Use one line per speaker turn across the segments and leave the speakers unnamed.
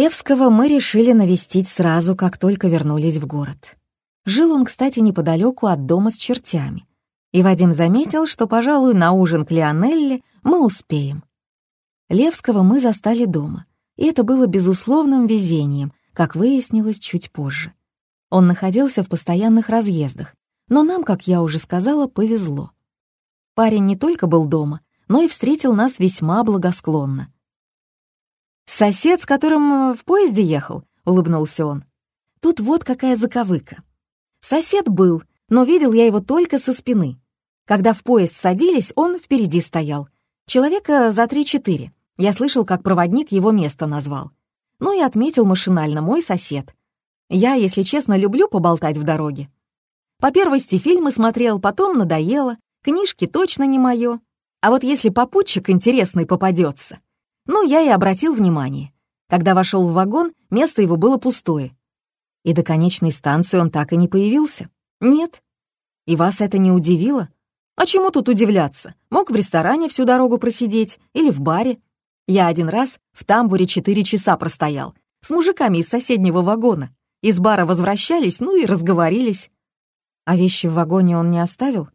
Левского мы решили навестить сразу, как только вернулись в город. Жил он, кстати, неподалеку от дома с чертями. И Вадим заметил, что, пожалуй, на ужин к Лионелле мы успеем. Левского мы застали дома, и это было безусловным везением, как выяснилось чуть позже. Он находился в постоянных разъездах, но нам, как я уже сказала, повезло. Парень не только был дома, но и встретил нас весьма благосклонно. «Сосед, с которым в поезде ехал?» — улыбнулся он. «Тут вот какая заковыка. Сосед был, но видел я его только со спины. Когда в поезд садились, он впереди стоял. Человека за три-четыре. Я слышал, как проводник его место назвал. Ну и отметил машинально мой сосед. Я, если честно, люблю поболтать в дороге. По первости фильмы смотрел, потом надоело, книжки точно не мое. А вот если попутчик интересный попадется, ну, я и обратил внимание. Когда вошел в вагон, место его было пустое. И до конечной станции он так и не появился. Нет. И вас это не удивило? А чему тут удивляться? Мог в ресторане всю дорогу просидеть или в баре. Я один раз в тамбуре четыре часа простоял, с мужиками из соседнего вагона. Из бара возвращались, ну и разговорились. А вещи в вагоне он не оставил?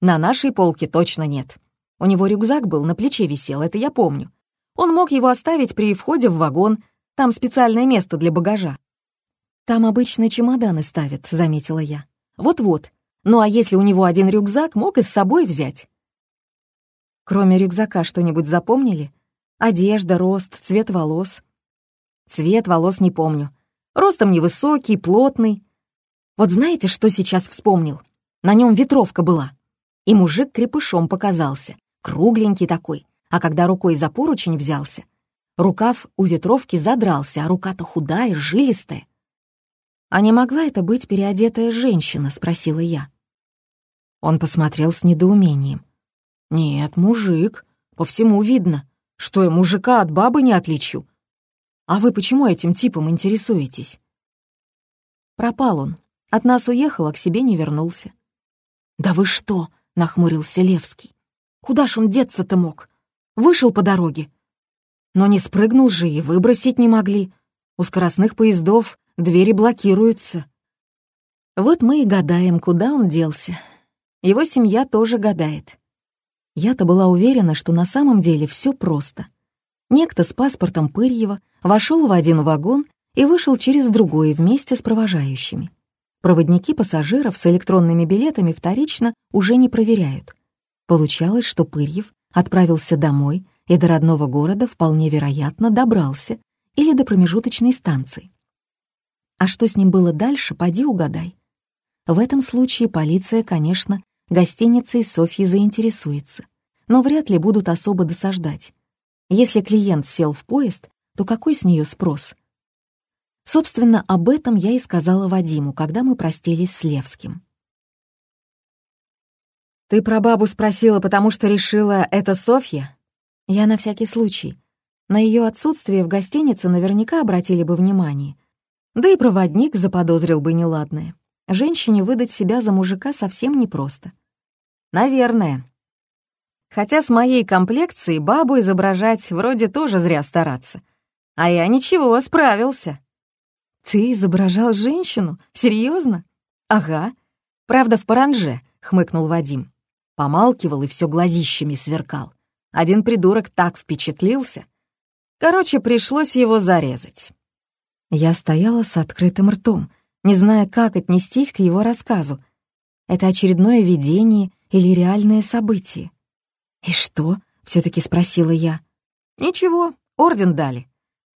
На нашей полке точно нет. У него рюкзак был, на плече висел, это я помню. Он мог его оставить при входе в вагон, там специальное место для багажа. «Там обычно чемоданы ставят», — заметила я. «Вот-вот. Ну а если у него один рюкзак, мог и с собой взять». Кроме рюкзака что-нибудь запомнили? Одежда, рост, цвет волос. Цвет волос не помню. Ростом невысокий, плотный. Вот знаете, что сейчас вспомнил? На нем ветровка была. И мужик крепышом показался. Кругленький такой. А когда рукой за поручень взялся, рукав у ветровки задрался, а рука-то худая, жилистая. «А не могла это быть переодетая женщина?» — спросила я. Он посмотрел с недоумением. «Нет, мужик. По всему видно. Что я мужика от бабы не отличу? А вы почему этим типом интересуетесь?» Пропал он. От нас уехал, а к себе не вернулся. «Да вы что?» — нахмурился Левский. «Куда ж он деться-то мог? Вышел по дороге. Но не спрыгнул же и выбросить не могли. У скоростных поездов двери блокируются. Вот мы и гадаем, куда он делся. Его семья тоже гадает. Я-то была уверена, что на самом деле все просто. Некто с паспортом Пырьева вошел в один вагон и вышел через другой вместе с провожающими. Проводники пассажиров с электронными билетами вторично уже не проверяют. Получалось, что Пырьев отправился домой и до родного города вполне вероятно добрался или до промежуточной станции. А что с ним было дальше, поди угадай. В этом случае полиция, конечно, гостиницей Софьи заинтересуется, но вряд ли будут особо досаждать. Если клиент сел в поезд, то какой с нее спрос? Собственно, об этом я и сказала Вадиму, когда мы простились с Левским. «Ты про бабу спросила, потому что решила, это Софья?» «Я на всякий случай. На ее отсутствие в гостинице наверняка обратили бы внимание. Да и проводник заподозрил бы неладное. Женщине выдать себя за мужика совсем непросто». «Наверное», Хотя с моей комплекцией бабу изображать вроде тоже зря стараться. А я ничего, справился. Ты изображал женщину? Серьезно? Ага. Правда, в паранже, хмыкнул Вадим. Помалкивал и все глазищами сверкал. Один придурок так впечатлился. Короче, пришлось его зарезать. Я стояла с открытым ртом, не зная, как отнестись к его рассказу. Это очередное видение или реальное событие. «И что?» — все-таки спросила я. «Ничего, орден дали.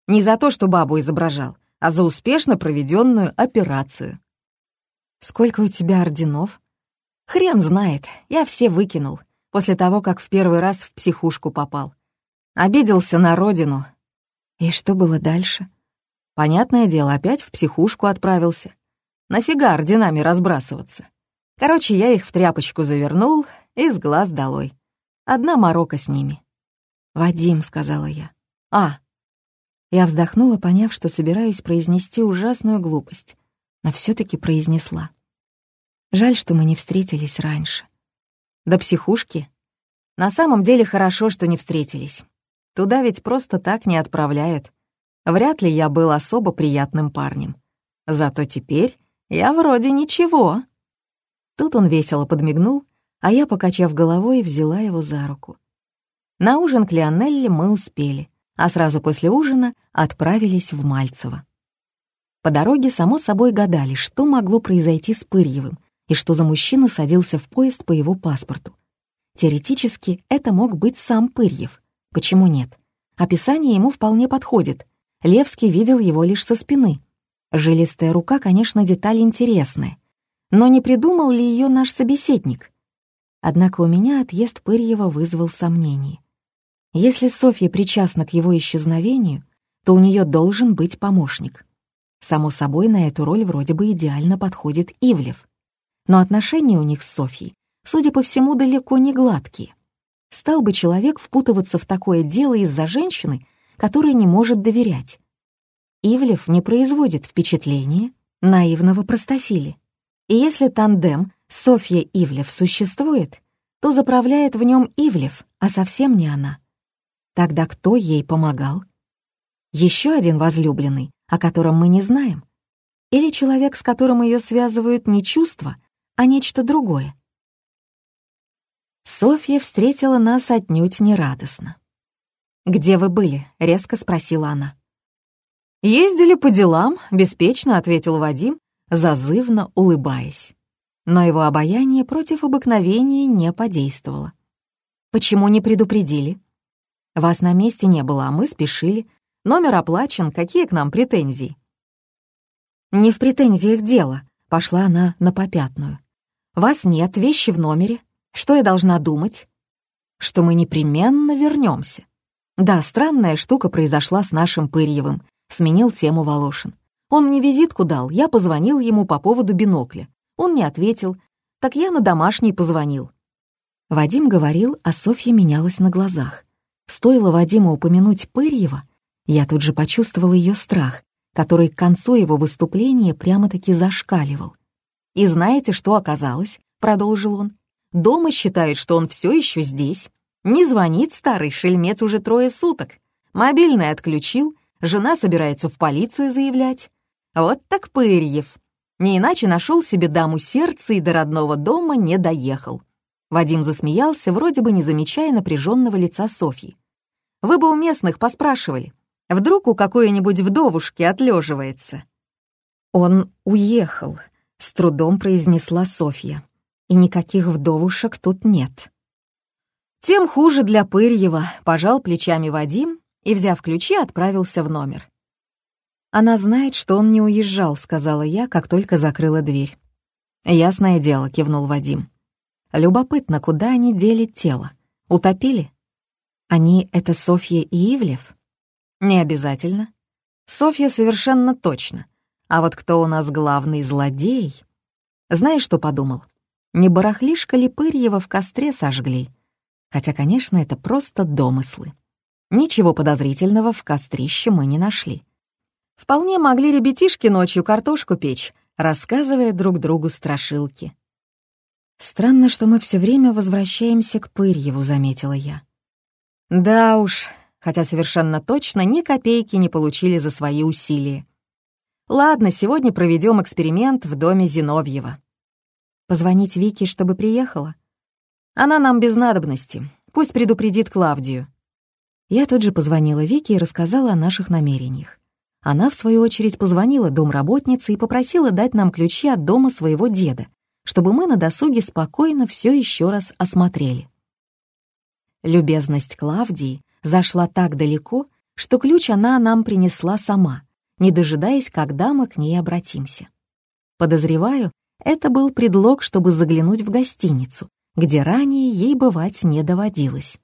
Не за то, что бабу изображал, а за успешно проведенную операцию». «Сколько у тебя орденов?» «Хрен знает, я все выкинул, после того, как в первый раз в психушку попал. Обиделся на родину». «И что было дальше?» «Понятное дело, опять в психушку отправился. Нафига орденами разбрасываться?» Короче, я их в тряпочку завернул и с глаз долой. Одна морока с ними. «Вадим», — сказала я. «А». Я вздохнула, поняв, что собираюсь произнести ужасную глупость, но все таки произнесла. Жаль, что мы не встретились раньше. До психушки? На самом деле хорошо, что не встретились. Туда ведь просто так не отправляют. Вряд ли я был особо приятным парнем. Зато теперь я вроде ничего. Тут он весело подмигнул, а я, покачав головой, взяла его за руку. На ужин к Лионелле мы успели, а сразу после ужина отправились в Мальцево. По дороге, само собой, гадали, что могло произойти с Пырьевым и что за мужчина садился в поезд по его паспорту. Теоретически, это мог быть сам Пырьев. Почему нет? Описание ему вполне подходит. Левский видел его лишь со спины. Жилистая рука, конечно, деталь интересная. Но не придумал ли ее наш собеседник? Однако у меня отъезд Пырьева вызвал сомнения. Если Софья причастна к его исчезновению, то у нее должен быть помощник. Само собой, на эту роль вроде бы идеально подходит Ивлев. Но отношения у них с Софьей, судя по всему, далеко не гладкие. Стал бы человек впутываться в такое дело из-за женщины, которой не может доверять. Ивлев не производит впечатления наивного простофили. И если тандем Софья Ивлев существует, то заправляет в нем Ивлев, а совсем не она. Тогда кто ей помогал? Еще один возлюбленный, о котором мы не знаем? Или человек, с которым ее связывают не чувства, а нечто другое? Софья встретила нас отнюдь нерадостно. «Где вы были?» — резко спросила она. «Ездили по делам», — беспечно ответил Вадим, зазывно улыбаясь. Но его обаяние против обыкновения не подействовало. «Почему не предупредили?» Вас на месте не было, а мы спешили. Номер оплачен, какие к нам претензии?» «Не в претензиях дело», — пошла она на попятную. «Вас нет, вещи в номере. Что я должна думать?» «Что мы непременно вернемся. «Да, странная штука произошла с нашим Пырьевым», — сменил тему Волошин. «Он мне визитку дал, я позвонил ему по поводу бинокля. Он не ответил. Так я на домашний позвонил». Вадим говорил, а Софья менялась на глазах. Стоило Вадиму упомянуть Пырьева, я тут же почувствовал ее страх, который к концу его выступления прямо-таки зашкаливал. «И знаете, что оказалось?» — продолжил он. «Дома считают, что он все еще здесь. Не звонит старый шельмец уже трое суток. Мобильный отключил, жена собирается в полицию заявлять. Вот так Пырьев. Не иначе нашел себе даму сердца и до родного дома не доехал. Вадим засмеялся, вроде бы не замечая напряженного лица Софьи. Вы бы у местных поспрашивали. Вдруг у какой-нибудь вдовушки отлеживается. Он уехал, с трудом произнесла Софья. И никаких вдовушек тут нет. Тем хуже для Пырьева, пожал плечами Вадим и, взяв ключи, отправился в номер. «Она знает, что он не уезжал», — сказала я, как только закрыла дверь. «Ясное дело», — кивнул Вадим. «Любопытно, куда они дели тело? Утопили?» Они — это Софья и Ивлев? Не обязательно. Софья совершенно точно. А вот кто у нас главный злодей? Знаешь, что подумал? Не барахлишка ли Пырьева в костре сожгли? Хотя, конечно, это просто домыслы. Ничего подозрительного в кострище мы не нашли. Вполне могли ребятишки ночью картошку печь, рассказывая друг другу страшилки. «Странно, что мы все время возвращаемся к Пырьеву», — заметила я. Да уж, хотя совершенно точно ни копейки не получили за свои усилия. Ладно, сегодня проведем эксперимент в доме Зиновьева. Позвонить Вике, чтобы приехала? Она нам без надобности. Пусть предупредит Клавдию. Я тут же позвонила Вике и рассказала о наших намерениях. Она, в свою очередь, позвонила домработнице и попросила дать нам ключи от дома своего деда, чтобы мы на досуге спокойно все еще раз осмотрели. Любезность Клавдии зашла так далеко, что ключ она нам принесла сама, не дожидаясь, когда мы к ней обратимся. Подозреваю, это был предлог, чтобы заглянуть в гостиницу, где ранее ей бывать не доводилось.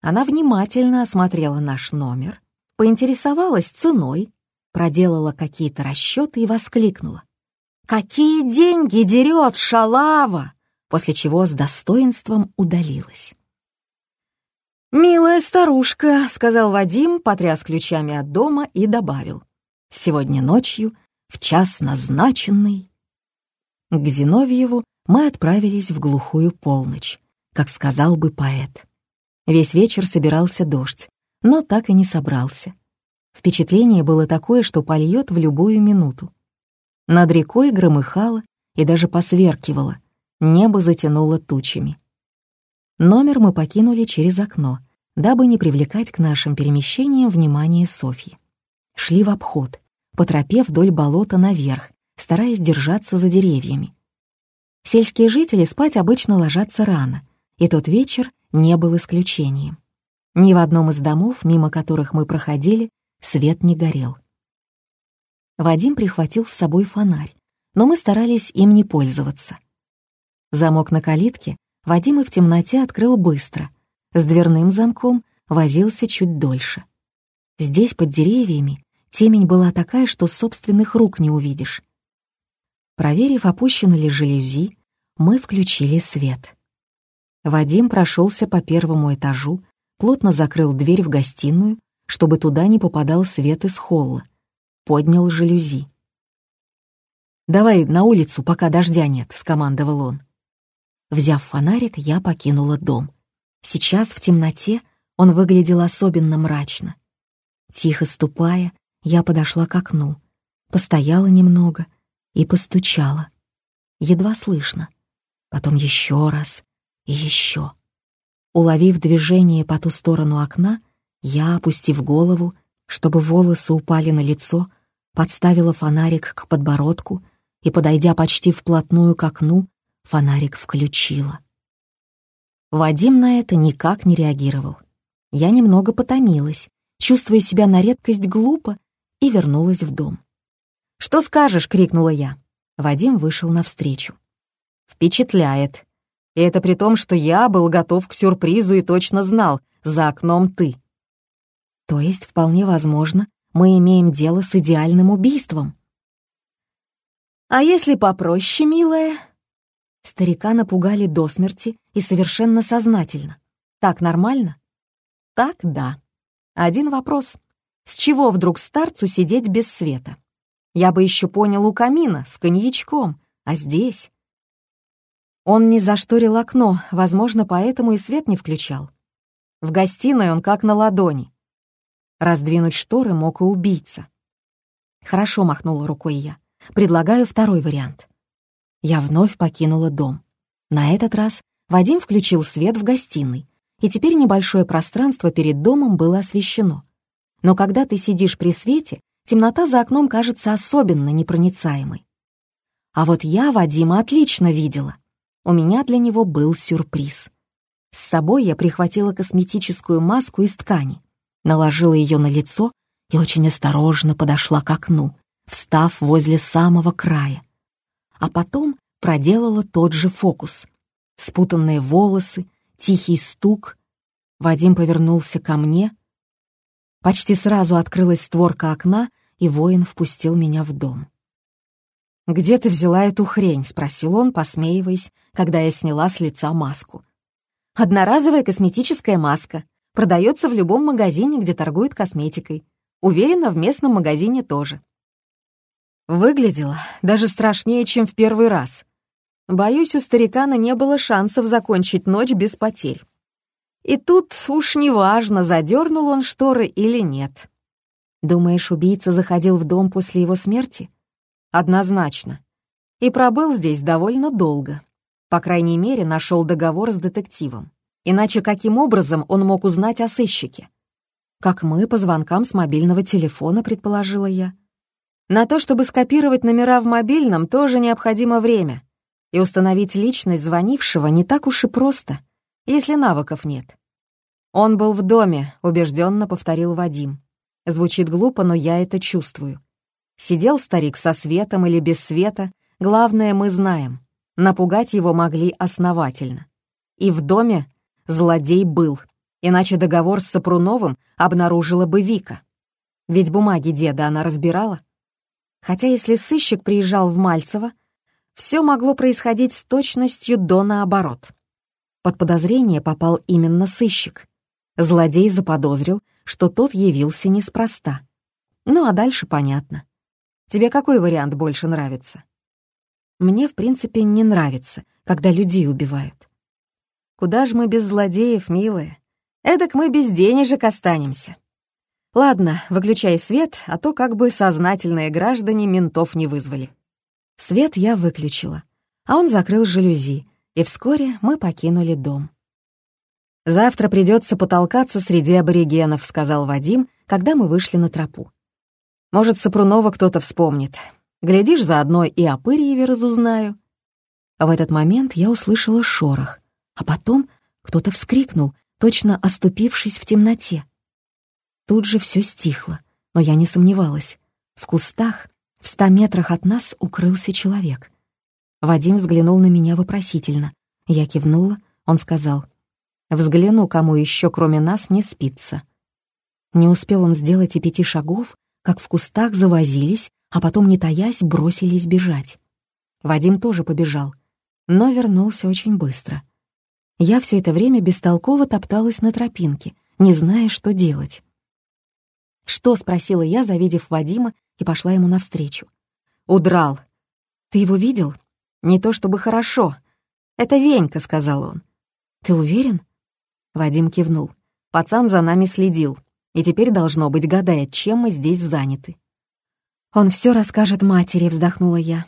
Она внимательно осмотрела наш номер, поинтересовалась ценой, проделала какие-то расчеты и воскликнула. «Какие деньги дерет шалава!» после чего с достоинством удалилась. «Милая старушка», — сказал Вадим, потряс ключами от дома и добавил. «Сегодня ночью, в час назначенный...» К Зиновьеву мы отправились в глухую полночь, как сказал бы поэт. Весь вечер собирался дождь, но так и не собрался. Впечатление было такое, что польет в любую минуту. Над рекой громыхало и даже посверкивало, небо затянуло тучами. Номер мы покинули через окно, дабы не привлекать к нашим перемещениям внимание Софьи. Шли в обход, по тропе вдоль болота наверх, стараясь держаться за деревьями. Сельские жители спать обычно ложатся рано, и тот вечер не был исключением. Ни в одном из домов, мимо которых мы проходили, свет не горел. Вадим прихватил с собой фонарь, но мы старались им не пользоваться. Замок на калитке Вадим и в темноте открыл быстро. С дверным замком возился чуть дольше. Здесь, под деревьями, темень была такая, что собственных рук не увидишь. Проверив, опущены ли жалюзи, мы включили свет. Вадим прошелся по первому этажу, плотно закрыл дверь в гостиную, чтобы туда не попадал свет из холла, поднял жалюзи. «Давай на улицу, пока дождя нет», — скомандовал он. Взяв фонарик, я покинула дом. Сейчас, в темноте, он выглядел особенно мрачно. Тихо ступая, я подошла к окну, постояла немного и постучала. Едва слышно. Потом еще раз и еще. Уловив движение по ту сторону окна, я, опустив голову, чтобы волосы упали на лицо, подставила фонарик к подбородку и, подойдя почти вплотную к окну, Фонарик включила. Вадим на это никак не реагировал. Я немного потомилась, чувствуя себя на редкость глупо, и вернулась в дом. «Что скажешь?» — крикнула я. Вадим вышел навстречу. «Впечатляет. И это при том, что я был готов к сюрпризу и точно знал, за окном ты». «То есть, вполне возможно, мы имеем дело с идеальным убийством?» «А если попроще, милая?» Старика напугали до смерти и совершенно сознательно. Так нормально? Так, да. Один вопрос. С чего вдруг старцу сидеть без света? Я бы еще понял у камина, с коньячком, а здесь... Он не зашторил окно, возможно, поэтому и свет не включал. В гостиной он как на ладони. Раздвинуть шторы мог и убийца. «Хорошо», — махнула рукой я. «Предлагаю второй вариант я вновь покинула дом. На этот раз Вадим включил свет в гостиной, и теперь небольшое пространство перед домом было освещено. Но когда ты сидишь при свете, темнота за окном кажется особенно непроницаемой. А вот я Вадима отлично видела. У меня для него был сюрприз. С собой я прихватила косметическую маску из ткани, наложила ее на лицо и очень осторожно подошла к окну, встав возле самого края а потом проделала тот же фокус. Спутанные волосы, тихий стук. Вадим повернулся ко мне. Почти сразу открылась створка окна, и воин впустил меня в дом. «Где ты взяла эту хрень?» — спросил он, посмеиваясь, когда я сняла с лица маску. «Одноразовая косметическая маска. Продается в любом магазине, где торгуют косметикой. Уверена, в местном магазине тоже. Выглядело даже страшнее, чем в первый раз. Боюсь, у старикана не было шансов закончить ночь без потерь. И тут уж неважно, задернул он шторы или нет. Думаешь, убийца заходил в дом после его смерти? Однозначно. И пробыл здесь довольно долго. По крайней мере, нашел договор с детективом. Иначе каким образом он мог узнать о сыщике? Как мы по звонкам с мобильного телефона, предположила я. На то, чтобы скопировать номера в мобильном, тоже необходимо время. И установить личность звонившего не так уж и просто, если навыков нет. «Он был в доме», — убежденно повторил Вадим. Звучит глупо, но я это чувствую. Сидел старик со светом или без света, главное мы знаем. Напугать его могли основательно. И в доме злодей был, иначе договор с Сапруновым обнаружила бы Вика. Ведь бумаги деда она разбирала. Хотя если сыщик приезжал в Мальцево, все могло происходить с точностью до наоборот. Под подозрение попал именно сыщик. Злодей заподозрил, что тот явился неспроста. Ну а дальше понятно. Тебе какой вариант больше нравится? Мне, в принципе, не нравится, когда людей убивают. Куда же мы без злодеев, милые? Эдак мы без денежек останемся. Ладно, выключай свет, а то как бы сознательные граждане ментов не вызвали. Свет я выключила, а он закрыл жалюзи, и вскоре мы покинули дом. «Завтра придется потолкаться среди аборигенов», — сказал Вадим, когда мы вышли на тропу. «Может, Сапрунова кто-то вспомнит. Глядишь, заодно и о Пырьеве разузнаю». В этот момент я услышала шорох, а потом кто-то вскрикнул, точно оступившись в темноте. Тут же все стихло, но я не сомневалась. В кустах, в ста метрах от нас, укрылся человек. Вадим взглянул на меня вопросительно. Я кивнула, он сказал, «Взгляну, кому еще, кроме нас, не спится». Не успел он сделать и пяти шагов, как в кустах завозились, а потом, не таясь, бросились бежать. Вадим тоже побежал, но вернулся очень быстро. Я все это время бестолково топталась на тропинке, не зная, что делать. «Что?» — спросила я, завидев Вадима, и пошла ему навстречу. «Удрал. Ты его видел?» «Не то чтобы хорошо. Это Венька», — сказал он. «Ты уверен?» Вадим кивнул. «Пацан за нами следил, и теперь, должно быть, гадает, чем мы здесь заняты». «Он все расскажет матери», — вздохнула я.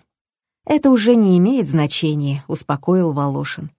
«Это уже не имеет значения», — успокоил Волошин.